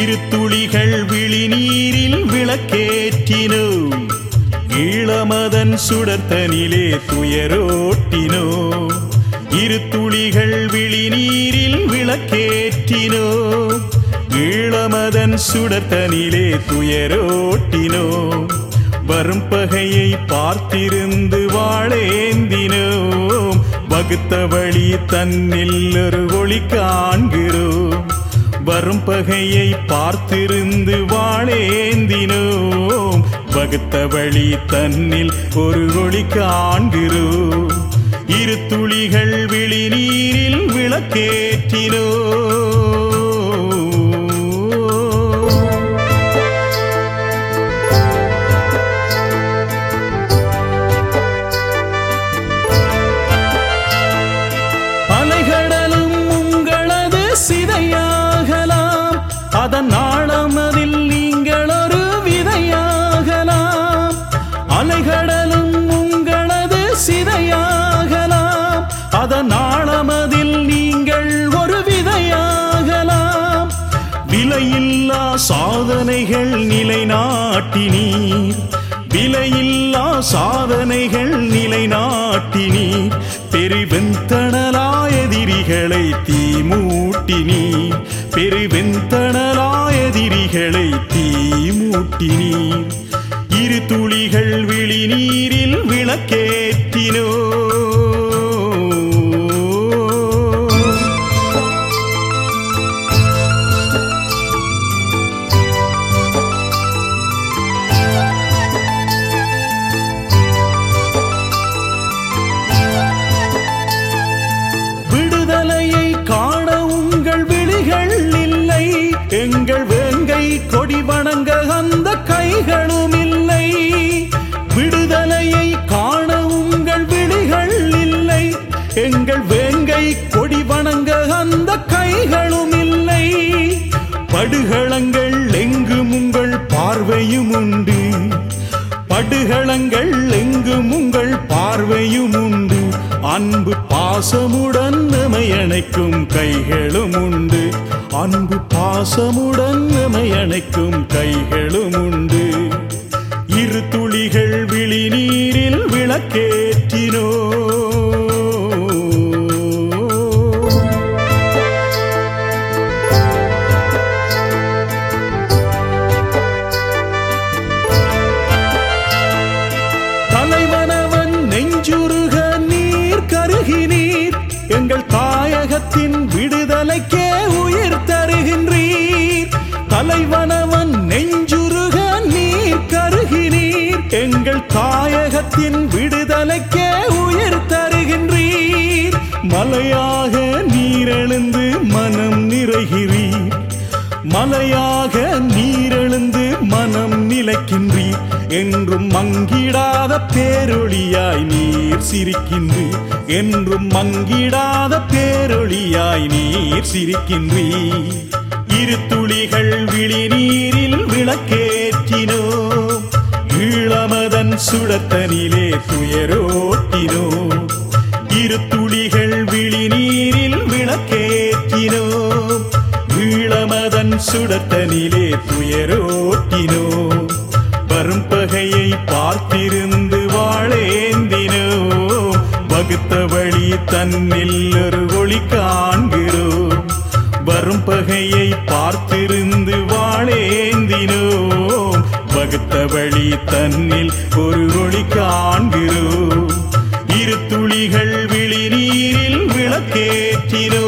இரு துளிகள் விழிநீரில் விளக்கேற்றினோ ஈழமதன் சுடர்த்தனிலே துயரோட்டினோ இரு துளிகள் விழிநீரில் விளக்கேற்றினோ ஈழமதன் சுடர்த்தனிலே துயரோட்டினோ வரும் பகையை பார்த்திருந்து வாழேந்தினோம். வகுத்த வழி தன்னில் ஒரு ஒளி காண்கிறோம். வரும் பகையை பார்த்திருந்து வாழேந்தினோம். வகுத்த வழி தன்னில் ஒரு ஒளி காண்கிறோம். இரு துளிகள் விழிநீரில் விளக்கேற்றினோ விளக்கேற்றினோம். சிதையாகலாம் அதன் நீங்கள் ஒரு விதையாகலாம். அலைகடலும் உங்களது சிதையாகலாம். அதன் ஆழமதில் நீங்கள் ஒரு விதையாகலாம். விலையில்லா சாதனைகள் நிலைநாட்டினீர். விலையில்லா சாதனைகள் நிலைநாட்டினீர். பெருவெந்தணலாயதிரிகளை தீமூட்டினீர் பெருவெந்தணலாயதிரிகளை தீமூட்டினீர். இரு துளிகள் விழி நீரில் விளக்கேற்றினோ வணங்க அந்த கைகளும் இல்லை விடுதலையை காண உங்கள் விழிகள் இல்லை. எங்கள் வேங்கை கொடி வணங்க அந்த கைகளும் இல்லை படுகளங்கள் எங்கும் உங்கள் பார்வையும் உண்டு. படுகளங்கள் எங்கும் உங்கள் பார்வையும் உண்டு. அன்பு பாசமுடன் அணைக்கும் கைகளும் உண்டு. அன்பு பாசமுடன் நம்மை அணைக்கும் கைகளும் உண்டு. இரு துளிகள் விழி நீரில் விளக்கேற்றினோ. தலைவனவன் நெஞ்சுருக நீர் கருகினீர் எங்கள் தாயகத்தின் விடுதலைக்கு தலைவனவன் நெஞ்சுருக நீர் கருகினீர். எங்கள் தாயகத்தின் விடுதலைக்கே உயிர் தருகின்றீர். மலையாக நீரெழுந்து மனம் நிறைகிறீர். மலையாக நீரெழுந்து மனம் நிலைக்கின்றீர். என்றும் மங்கிடாத பேரொழியாய் நீர் சிரிக்கின்றீர். என்றும் மங்கிடாத பேரொழியாய் நீர் சிரிக்கின்றீர். இரு துளிகள் விழிநீரில் விளக்கேற்றினோ ஈழமதன் சுடத்தனிலே துயரோட்டினோ இரு துளிகள் விழிநீரில் விளக்கேற்றினோ ஈழமதன் சுடத்தனிலே துயரோட்டினோ வரும் பகையை பார்த்திருந்து வாழேந்தினோ வகுத்த வழி தன்னில் ஒரு ஒளிக்கா பகையை பார்த்திருந்து வாழேந்தினோ வகுத்த வழி தன்னில் ஒரு ஒளி காண்கிறோம். இரு துளிகள் விழி நீரில் விளக்கேற்றினோ